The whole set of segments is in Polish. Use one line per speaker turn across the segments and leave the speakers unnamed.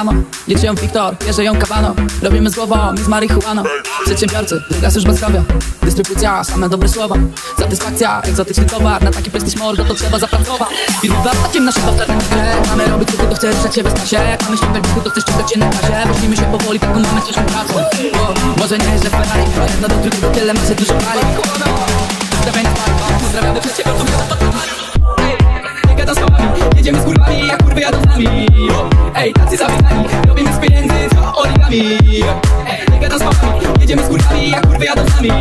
nie samo Liczy ją Wiktor, bierze ją Kabano Robimy z głową, mi z marihuaną Przedsiębiorcy, raz już bezkrowia Dystrybucja, same dobre słowa Satysfakcja, egzotyczny towar Na taki prestiż mordo to trzeba zapracować Firmy warta nasze powtarzać Mamy robić co tylko chcesz, ruszać się bez pasie Mamy ściągać buty, to chcesz ściągać się na razie Weźmijmy się powoli, taką mamy ciężką pracą Bo może nie, że Ferrari Jedno do drugiego tyle masy dużo pali Pozdrawiamy przedsiębiorców, nie gada słowami Jedziemy z kurwami, jak kurwy jadą z nami. Ej, tacy zawychani, robimy z pieniędzy co origami Ej, nie gada z chłopami, jedziemy z kurwami, jak kurwy jadą z nami.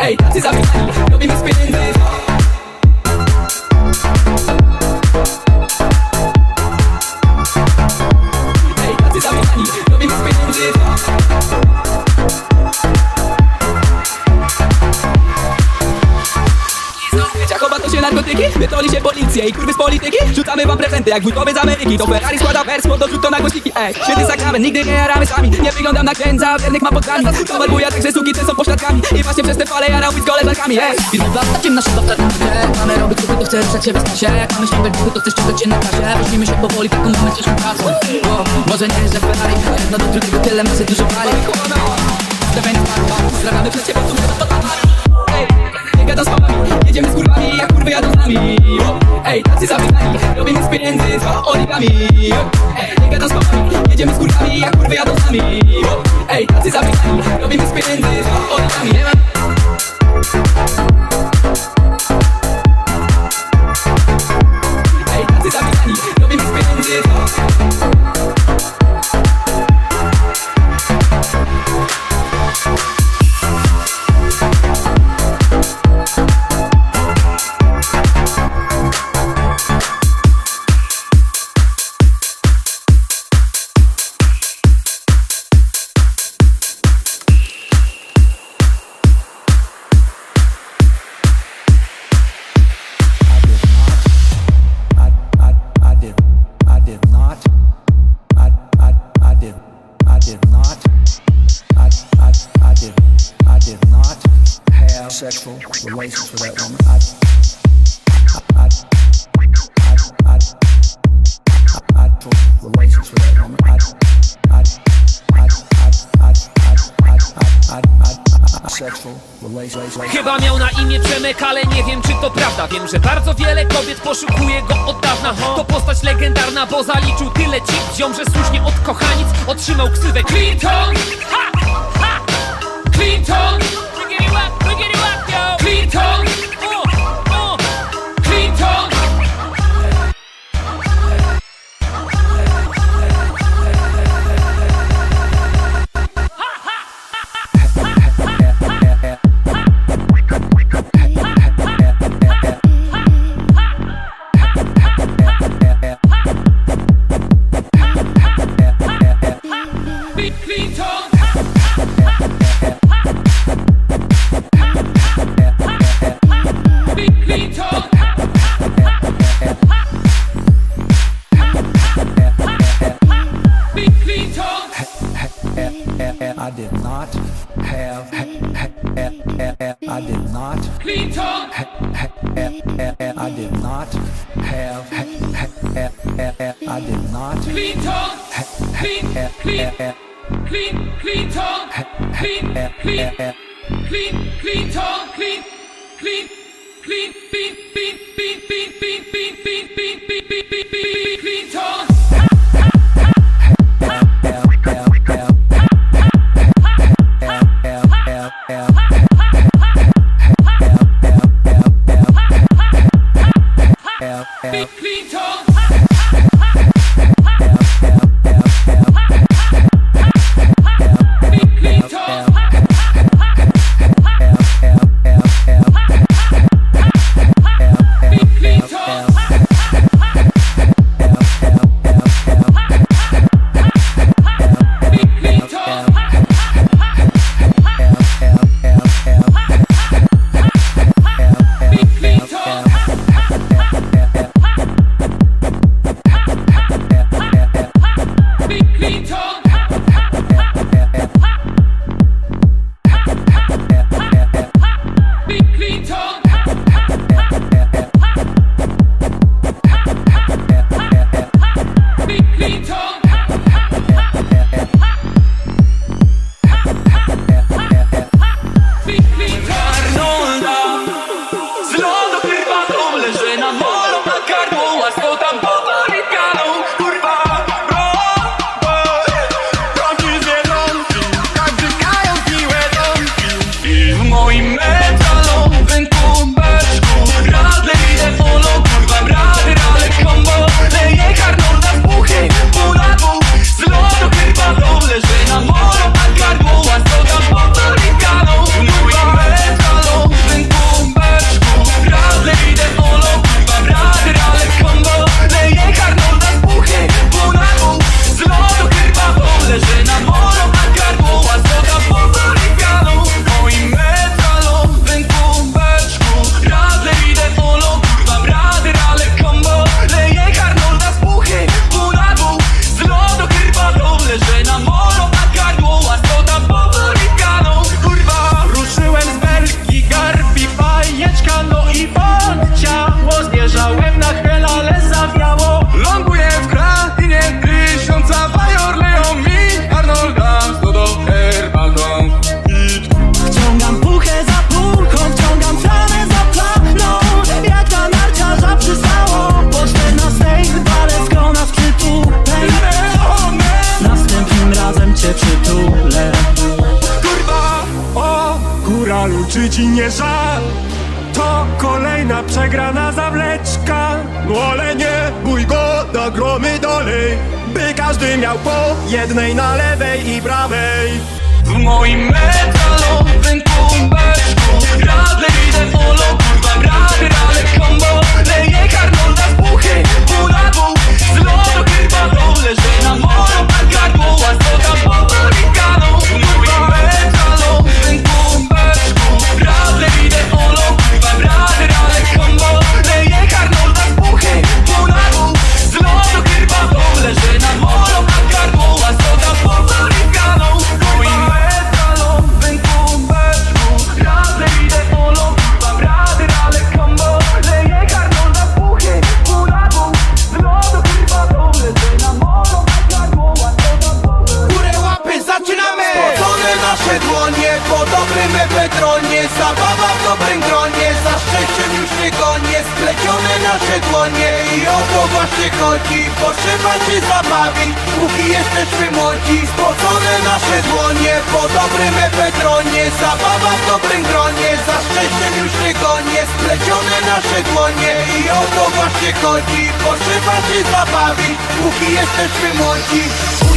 Ej, tacy zawychani, robimy z pieniędzy Ej, narkotyki, wytoli się policję i kurwy z polityki. Rzucamy wam prezenty jak wujkowie z Ameryki. To Ferrari składa wers, do to na głośniki. Ej, świetny sakrament, nigdy nie jaramy sami. Nie wyglądam na księdza, wiernych mam pod nami. Towar buja, także suki te są pośladkami. I właśnie przez te fale jarał z koleżankami Ej, firmy warta nasze to wtedy Mamy robić co to chce ruszać się bez pasie Jak mamy ściągać buty, to chcesz ściągać się na kasie. Weźmijmy się powoli, taką mamy ciężką pracą może nie, że Ferrari Jedno do drugiego tyle masy dużo pali. Pozdrawiamy przez ciebie, Ej, nie gada z chłopami, jedziemy z kurwami, jak jadą z nami Ej, tacy zapytani, robimy z pieniędzy co origami Ej, nie gada z chłopami, jedziemy z kurwami, jak kurwy jadą z nami Ej, tacy zapytani, robimy z pieniędzy co origami
Let's be more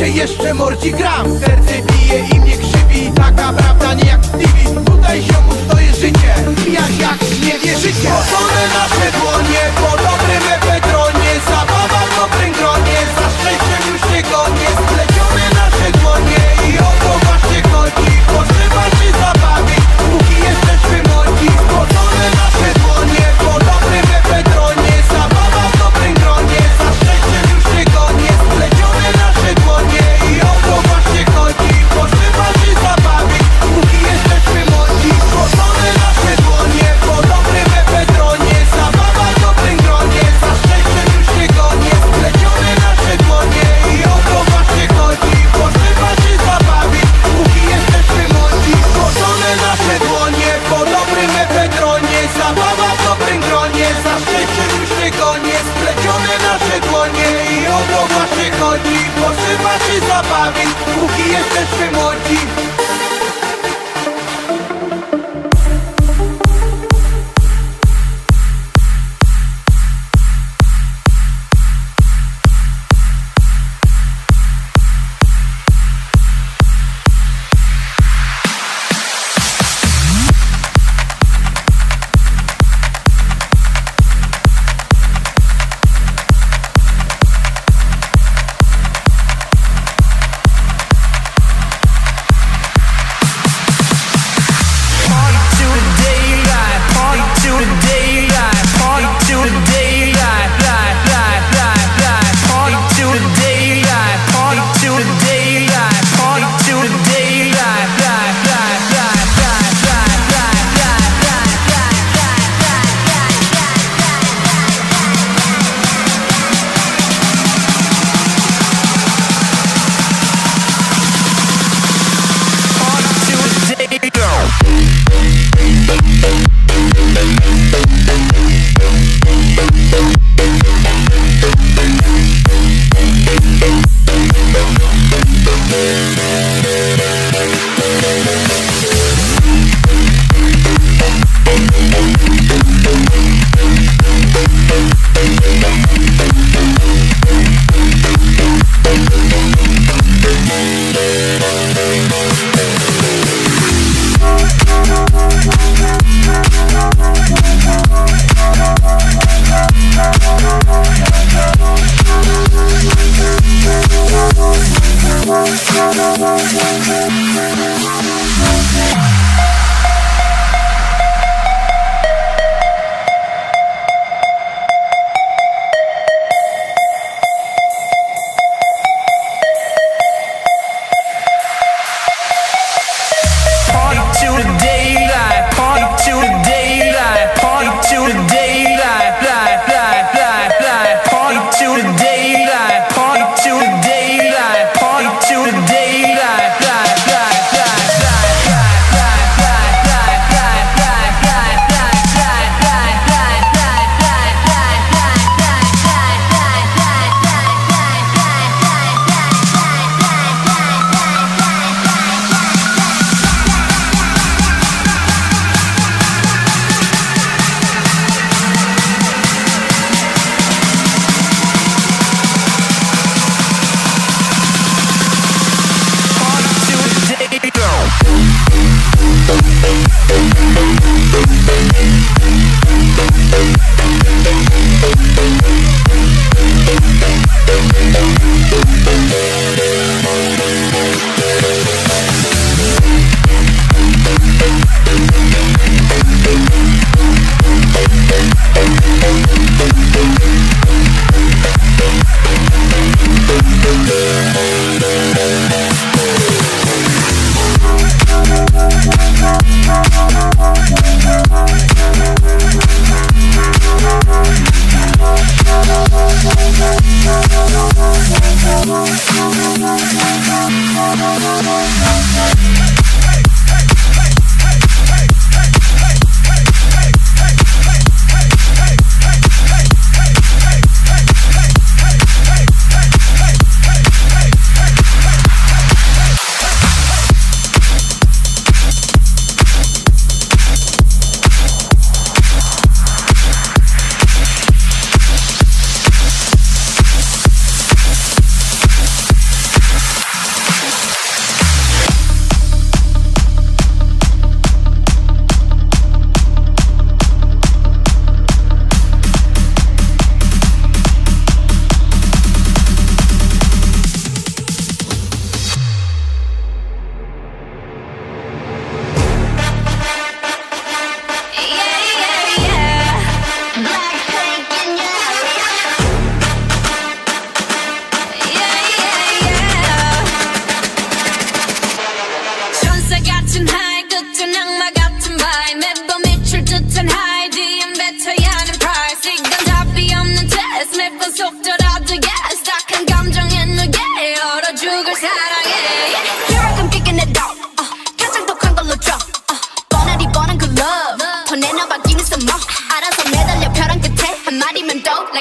cię jeszcze morci gram. Serce bije i mnie krzywi. Taka prawda nie jak w TV Tutaj ziomuś to jest życie. Jak, jak nie wierzycie. Otwórę nasze dłonie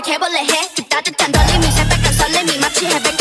개벌레 해. 따뜻한 떨림이 새빨간 설렘이
마치 해변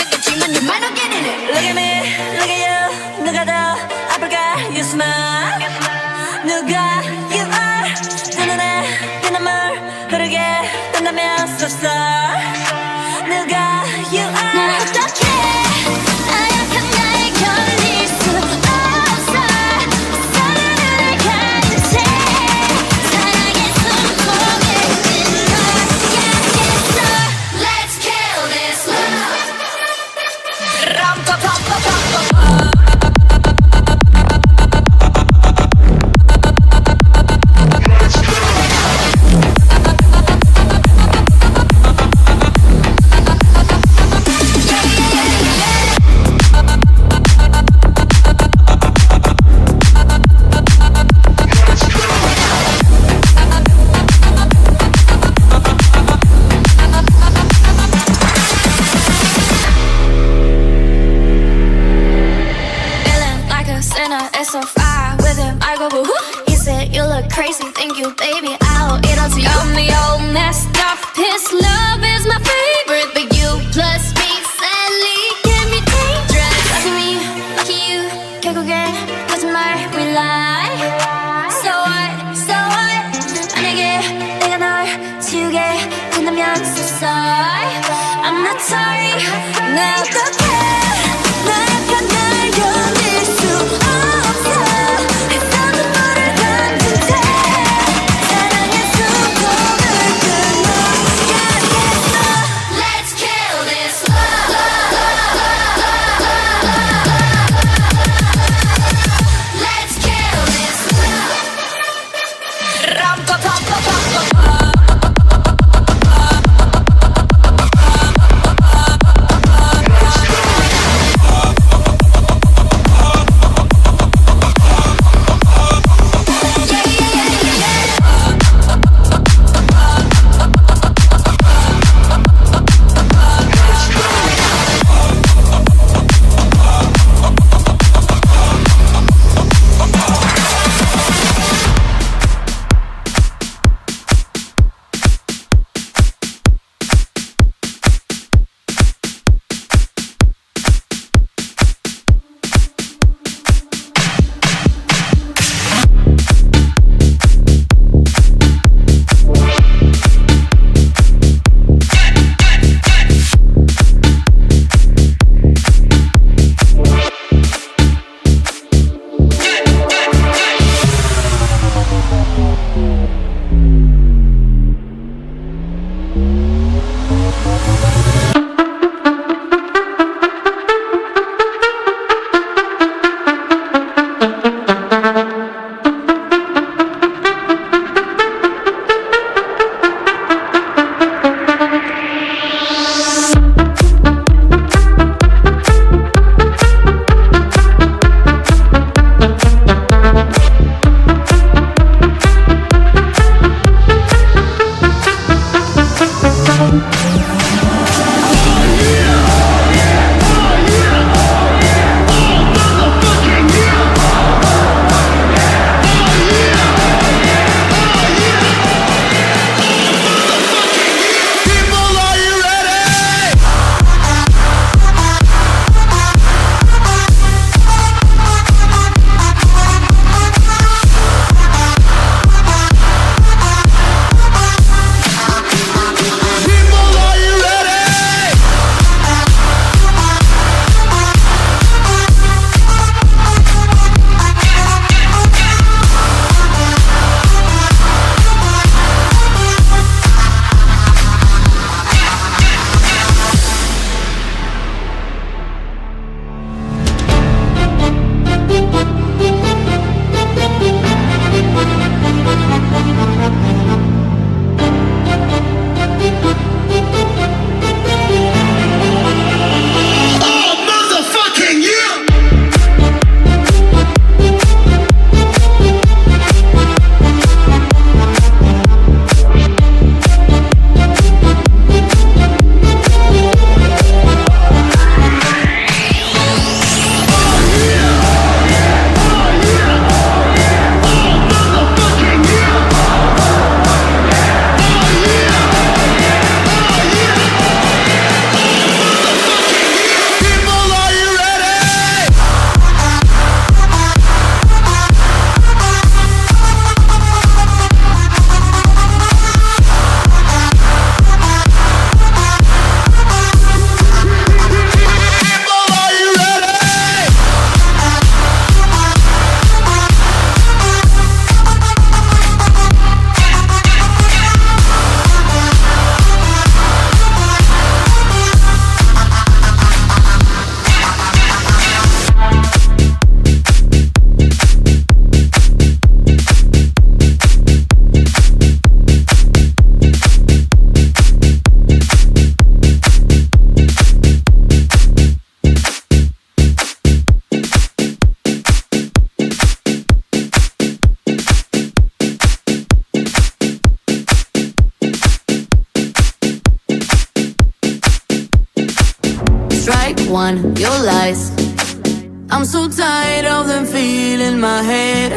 I'm so tired of them feeling my head.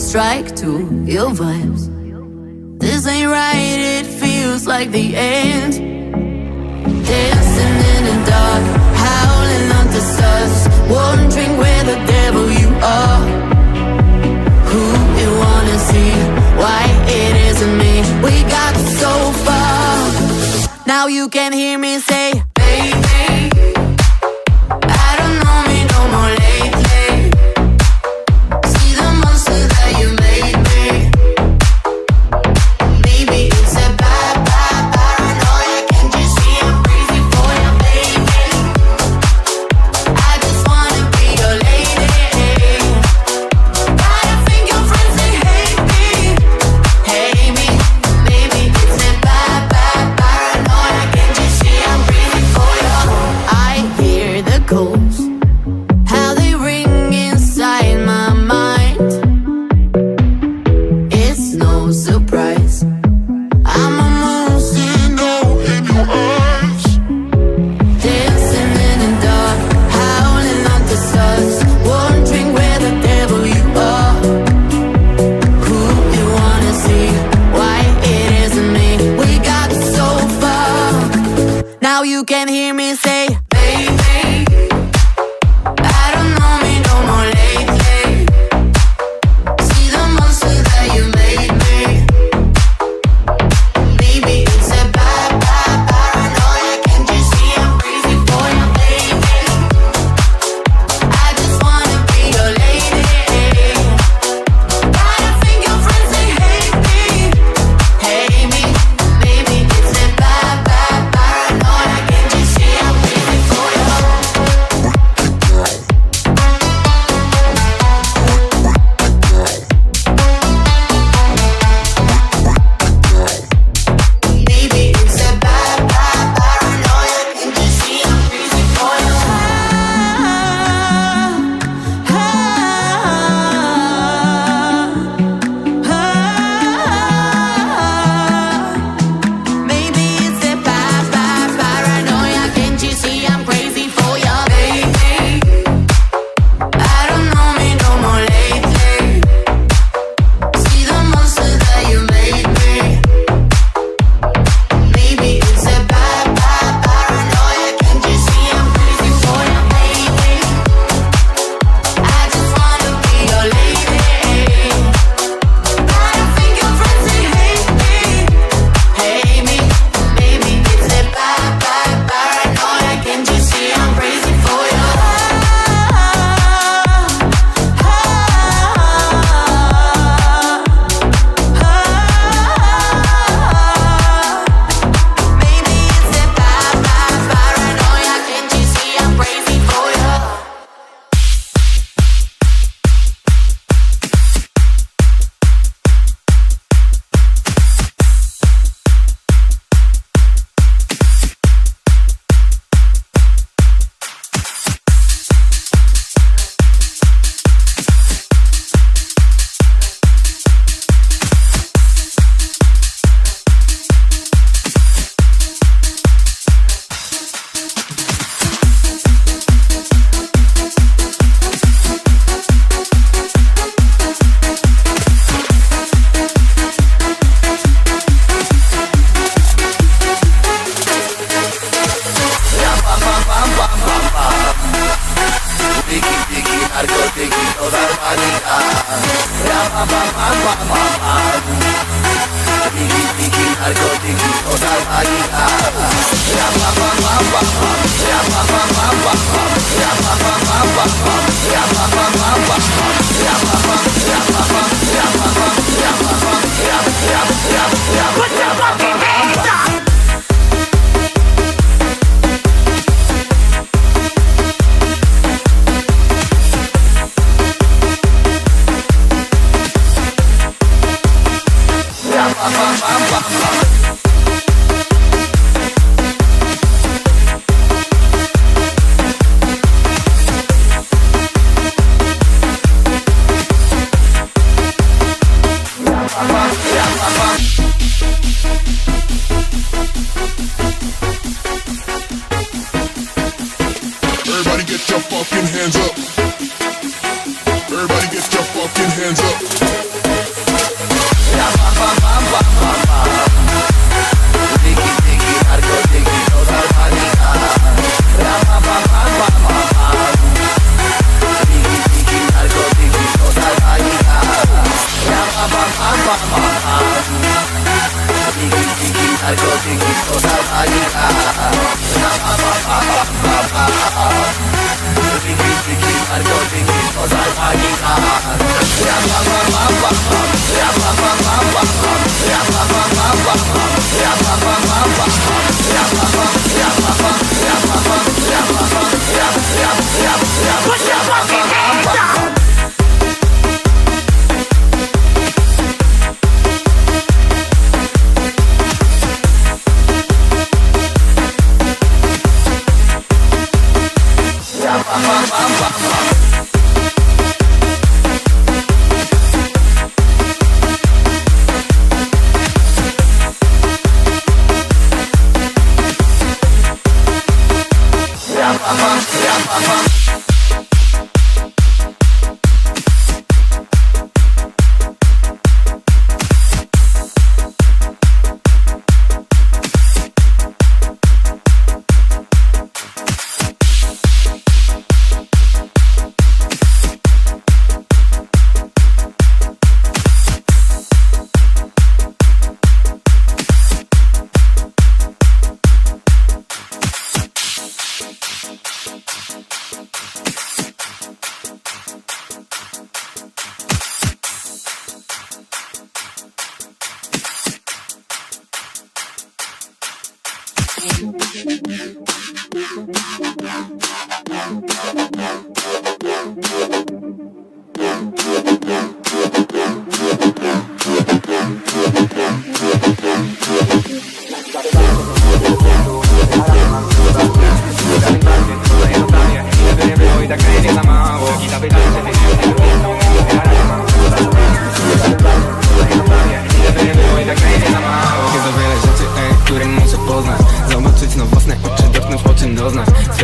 Strike two, ill vibes. This ain't right, it feels like the end. Dancing in the dark, howling under stars, wondering where the devil you are. Who you wanna see? Why it isn't me? We got so far. Now you can hear me say.
Jest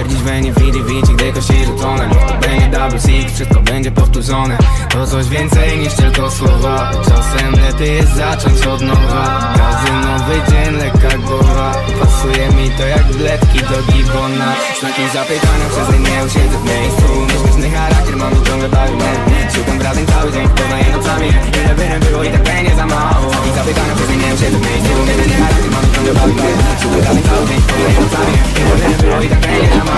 we nie widzi, widzi, gdy kości Niech to będzie double six, wszystko będzie powtórzone. To coś więcej niż tylko słowa. Czasem lepiej jest zacząć od nowa. Każdy nowy dzień, lekka głowa. Pasuje mi to jak bledki do gibona. Znaki zapytania przez nie nie usiedzę w miejscu. Myślny charakter mam i ciągle bawi mnie. Szukam wrażeń cały dzień, poznaję nocami. Ile by było i tak będzie za mało. Znaki zapytania przez nie nie usiedzę w miejscu. Myślny charakter mam i ciągle bawi mnie. Szukam wrażeń cały dzień, poznaję nocami. Ile by było i tak będzie za mało A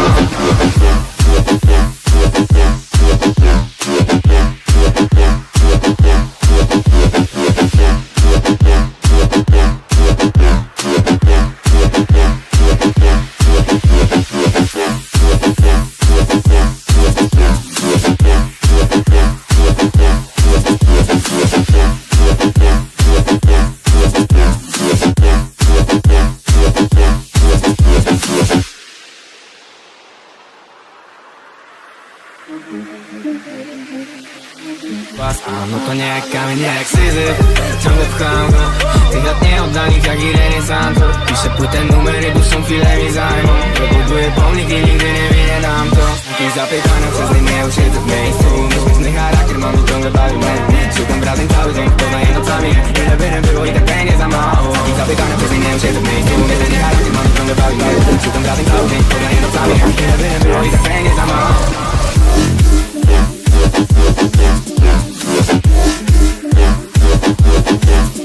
no to nie jak syzyf Ciągle pcham go. Tych lat nieoddanych jak Irene Santos Piszę płytę numery, dłuższą chwilę mi zajmą. Wybuduję pomnik i nigdy nie winie nam to. Jakieś zapytania przez nie nie usiedzę w miejscu. Myślny charakter mam i ciągle bawi mnie. Szukam wrażeń cały dzień, poznaję nocami Ile by nie było i tak będzie za mało. Jakieś zapytania przez nie nie usiedzę w miejscu. Myślny charakter mam i ciągle bawi mnie. Szukam wrażeń cały dzień, poznaję nocami Ile by nie było i tak będzie za mało.
got Yeah.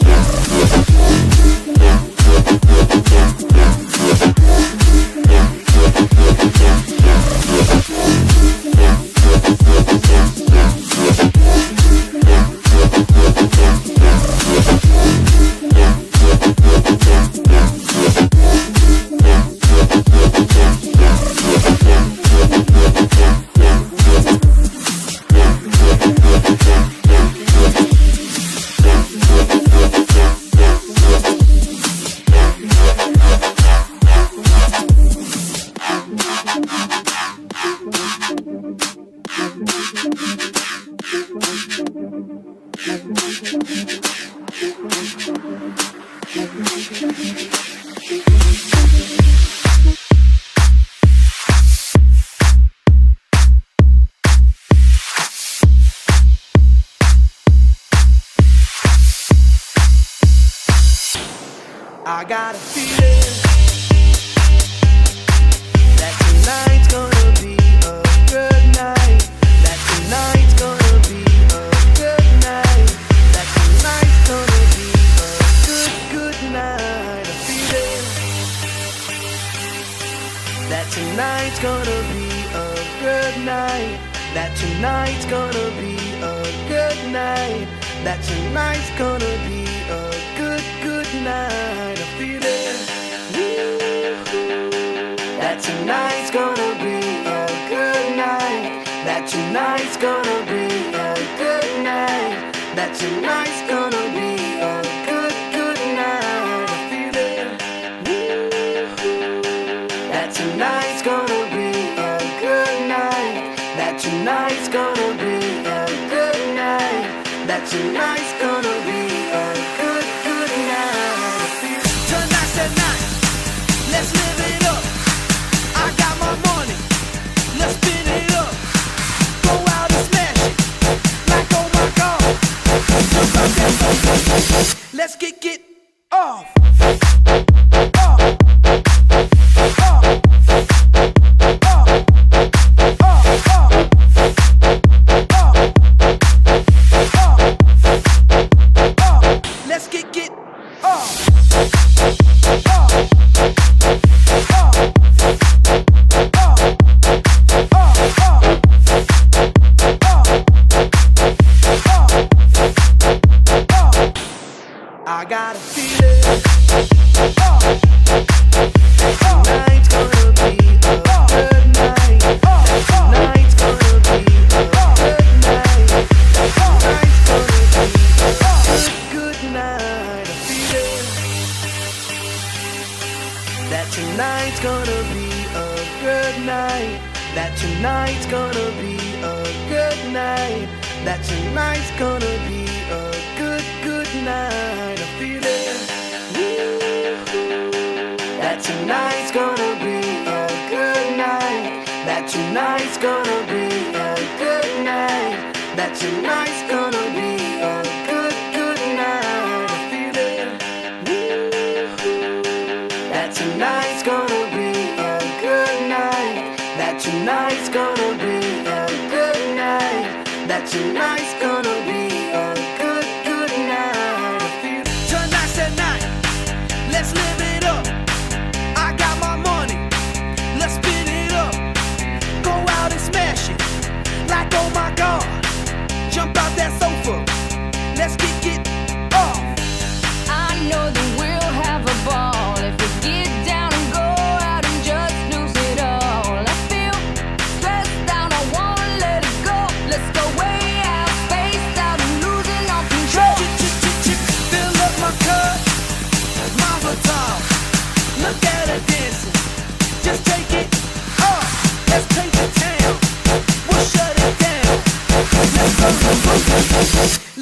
Off.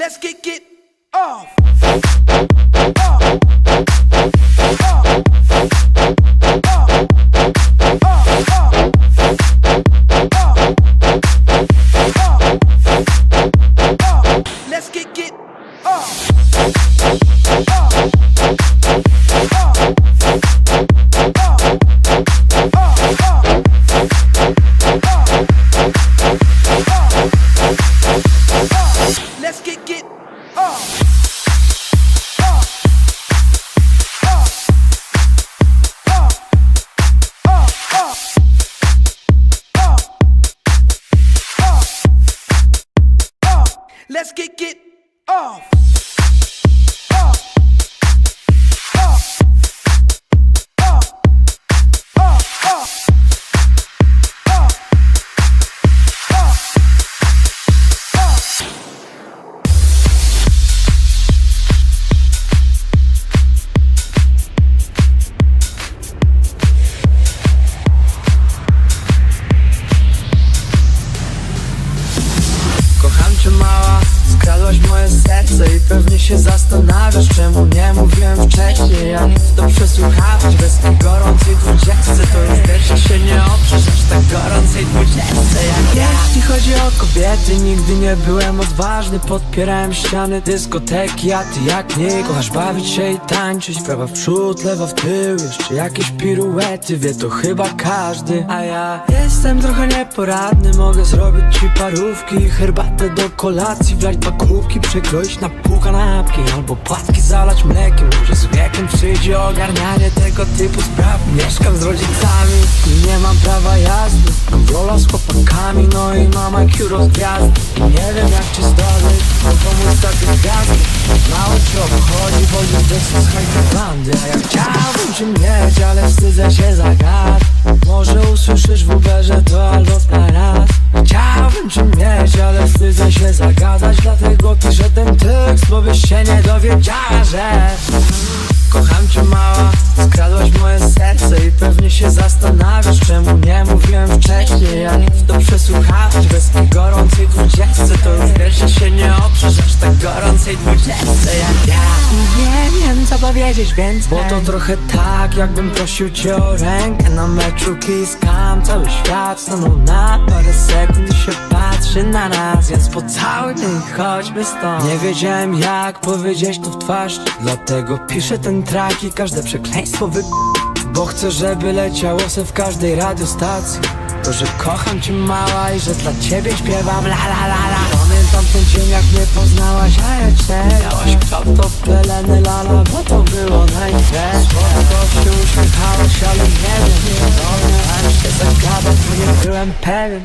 Let's
get
get off.
Dyskoteki, a ty jak nie Kochasz bawić się i tańczyć, prawa w przód, lewa w tył Jeszcze jakieś piruety, wie to chyba każdy. A ja jestem trochę nieporadny, mogę zrobić ci parówki Herbatę do kolacji, wlać dwa kubki Przekroić na pół kanapki Albo płatki zalać mlekiem. Może z wiekiem przyjdzie ogarnianie tego typu spraw. Mieszkam z rodzicami i nie mam prawa jazdy. Mam rola z chłopakami, no i mam IQ rozgwiazdy. I nie wiem jak cię zdobyć, bo mój status gwiazdy Mało cię obchodzi, woli wysy z hajtoblandy A ja chciałbym cię mieć, ale wstydzę się zagadać Może usłyszysz w Uberze to albo na raz Chciałbym cię mieć, ale wstydzę się zagadać Dlatego piszę ten tekst, bo byś się nie dowiedziała, że Kocham cię mała, skradłaś moje serce i pewnie się zastanawiasz Czemu nie mówiłem wcześniej, jak to przesłuchałeś Bez tej gorącej dwudziestce to już wiesz, że się nie oprzesz Aż tak gorącej dwudziestce jak ja. Nie wiem co powiedzieć więc Bo to trochę tak, jakbym prosił cię o rękę. Na meczu Kiss Cam cały świat stanął na parę sekund i się patrzy na nas Więc pocałuj mnie i chodźmy stąd. Nie wiedziałem jak powiedzieć to w twarz Dlatego piszę ten track i każde przekleństwo wy... Bo chcę, żeby leciało se w każdej radiostacji. To, że kocham cię mała i że dla ciebie śpiewam la la la la. Pamiętam ten dzień jak mnie poznałaś, a ja cię Miałaś kto? To peleny lala, bo to było najpierw Słodko się uśmiechałaś, ale nie wiem, nie Dałem się zagadać, bo nie byłem pewien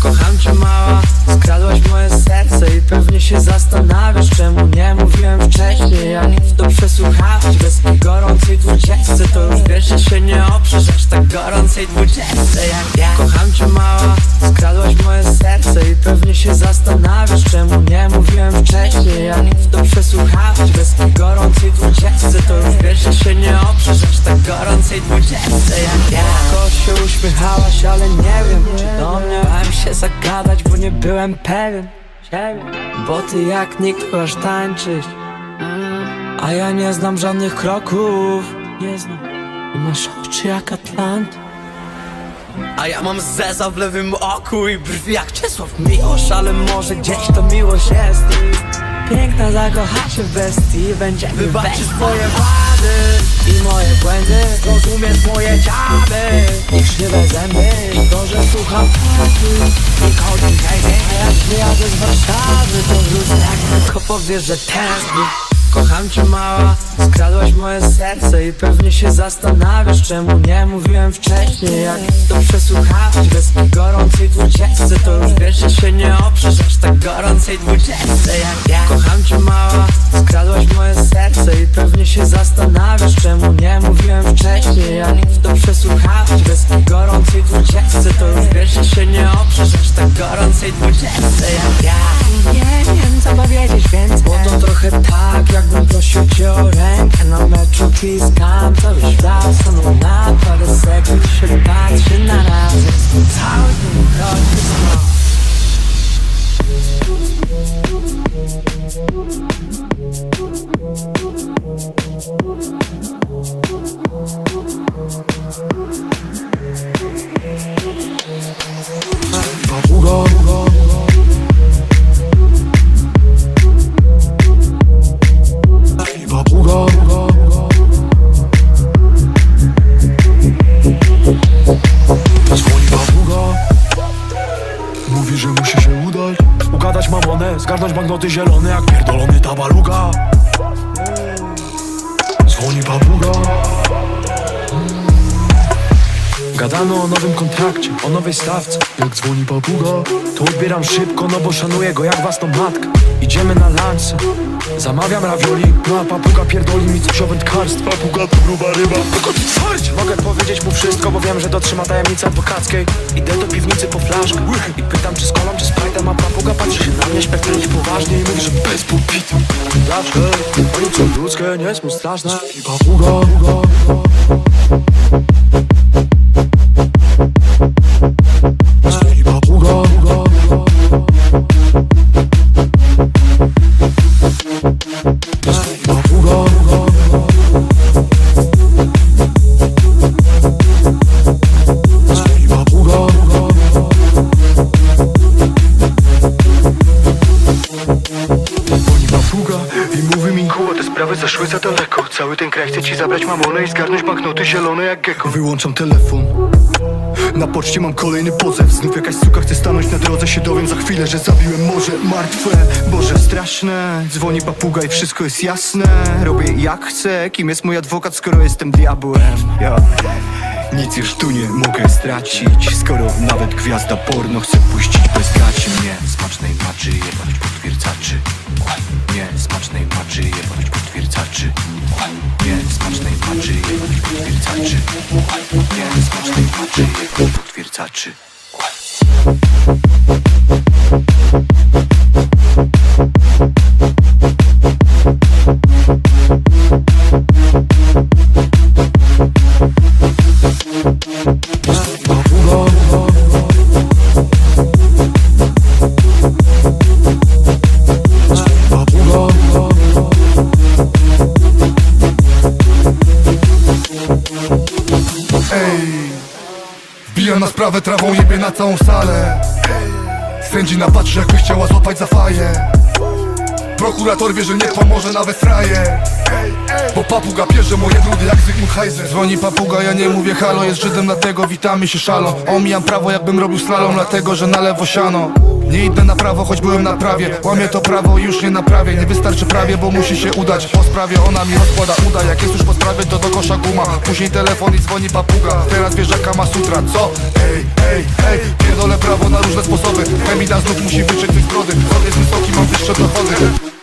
Kocham cię mała, skradłaś moje serce i pewnie się zastanawiasz Czemu nie mówiłem wcześniej, jak to przesłuchałeś. Bez gorącej dwudziestce to już wiesz, że się nie oprzesz Aż tak gorącej dwudziestce jak ja. Kocham cię mała, skradłaś moje serce i pewnie się zastanawiasz Czemu nie mówiłem wcześniej, jak to przesłuchałeś. Bez gorącej dwudziestce to już wiesz, że się nie oprzesz Aż tak gorącej dwudziestce jak ja. Tylko się uśmiechałaś, ale nie wiem czy do mnie Bałem się zagadać, bo nie byłem pewien siebie. Bo ty jak nikt chcesz tańczyć. A ja nie znam żadnych kroków. Nie znam. I masz oczy jak Atlant. A ja mam zeza w lewym oku i brwi jak Czesław Miłosz Ale może gdzieś to miłość jest. Piękna zakocha się w bestii Będziemy Wybaczysz moje wady i moje błędy. Zrozumiesz moje dziady i krzywe zęby to, że słucham płyty i Crazy A jak wyjadę z Warszawy to wrócę. Jak tylko powiesz, że tęsknisz Kocham cię mała, skradłaś moje serce i pewnie się zastanawiasz Czemu nie mówiłem wcześniej, jak to przesłuchałeś Bez gorącej dwudziestce to już wiesz, że się nie oprzesz Aż tak gorącej dwudziestce. Jak ja Kocham cię mała, skradłaś moje serce i pewnie się zastanawiasz Czemu nie mówiłem wcześniej, jak to przesłuchałeś Bez gorącej dwudziestce to już wiesz, że się nie oprzesz Aż tak gorącej dwudziestce. Jak ja Nie wiem co powiedzieć więc Bo to trochę tak, jakbym prosił cię o rękę Na meczu Kiss Cam cały świat stanął na parę sekund się patrzy na nas Cały dzień chodźmy stąd
Dzwoni mamonę, zgarnąć banknoty zielone Jak pierdolony tabaluga. Dzwoni papuga Gadano o nowym kontrakcie, o nowej stawce. Jak dzwoni papuga, to odbieram szybko No bo szanuję go jak własną matkę. Idziemy na lansę Zamawiam ravioli, no a papuga pierdoli mi coś o wędkarstwie Papuga to gruba ryba, tylko ty twardzie Mogę powiedzieć mu wszystko, bo wiem, że dotrzyma tajemnicy adwokackiej. Idę do piwnicy po flaszkę I pytam czy z kolą, czy z Sprite'em A papuga patrzy się na mnie, śpiewa poważnie I mówi, że bez popitu Dlaczego? Oni co ludzkie, nie są straszne. I papuga I
Cały ten kraj chce ci zabrać mamonę i zgarnąć banknoty zielone jak gecko. Wyłączam telefon. Na poczcie mam kolejny pozew. Znów jakaś suka chce stanąć na drodze. Się dowiem za chwilę, że zabiłem morze Martwe, Boże straszne. Dzwoni papuga i wszystko jest jasne. Robię jak chcę. Kim jest mój adwokat, skoro jestem diabłem? Ja. Nic już tu nie mogę stracić. Skoro nawet gwiazda porno chce puścić bez gaci mnie. Smacznej maczy jebać potwierdzaczy. Nie, smacznej maczy jebać potwierdzaczy Nie, smacznej maczy jebać potwierdzaczy Nie, smacznej maczy jebać potwierdzaczy
sprawę trawą, jebie na całą salę. Sędzina patrzy jakby chciała złapać za faję. Prokurator wie, że nie pomoże nawet fraje. Bo papuga pierze moje brudy jak Zygmunt Heiser Dzwoni papuga, ja nie mówię halo Jest Żydem, dlatego witamy się szalą. Omijam prawo jakbym robił slalom Dlatego, że na lewo siano nie idę na prawo, choć byłem na prawie Łamię to prawo już nie naprawię. Nie wystarczy prawie, bo musi się udać. Po sprawie ona mi rozkłada uda. Jak jest już po sprawie, to do kosza guma. Później telefon i dzwoni papuga. Teraz wie, że Kama Sutra, co? Ej, ej, ej. Pierdolę prawo na różne sposoby. Femina znów musi wyczyć tych brody. Rod jest wysoki, mam wyższe dochody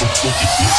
so look at me.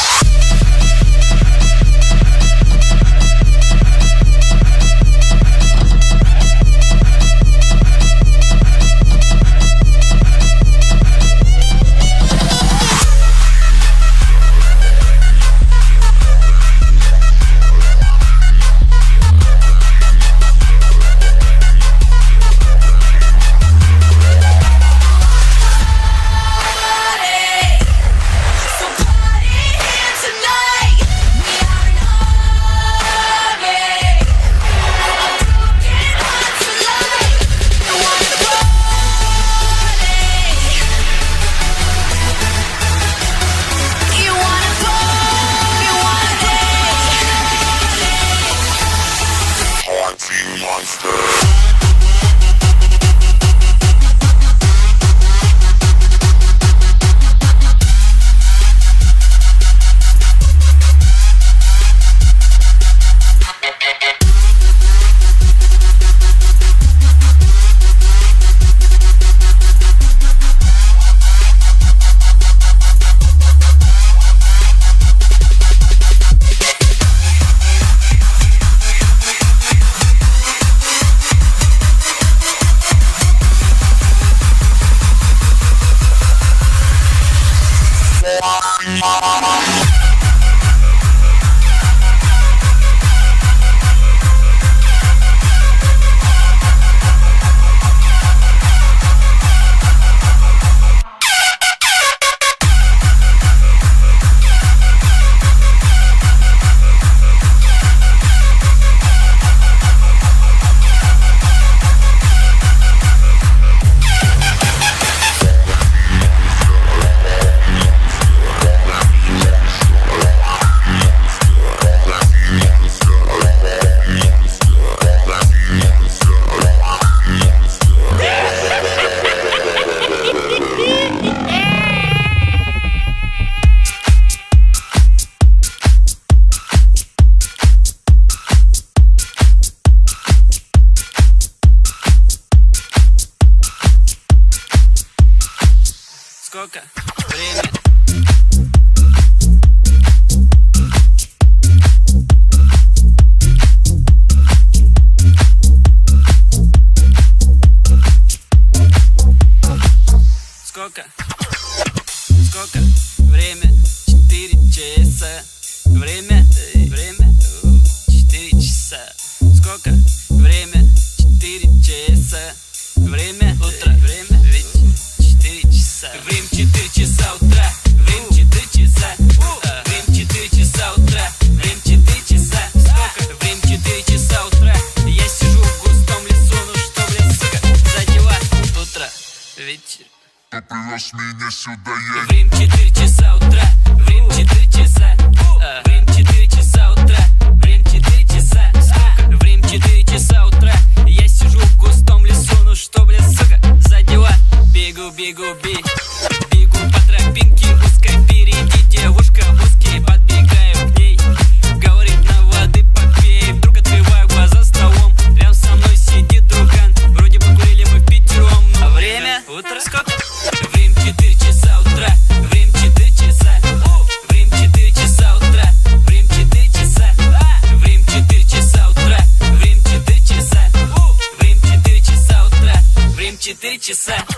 yourself. say.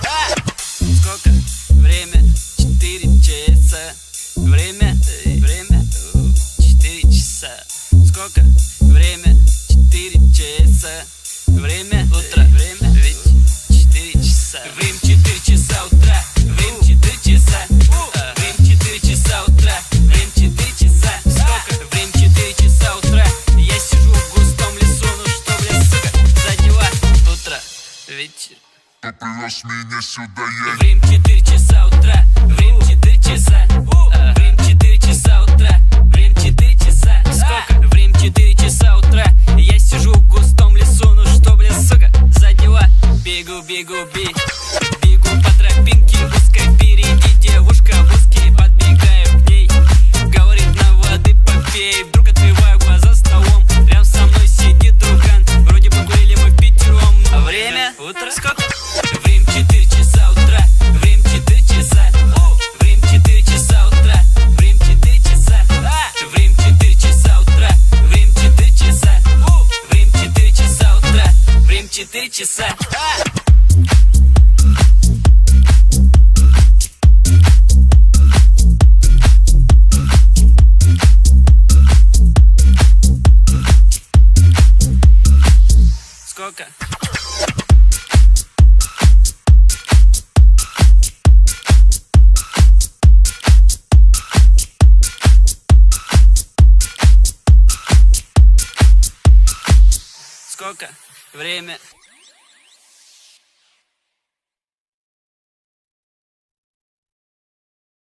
сюда, я
Время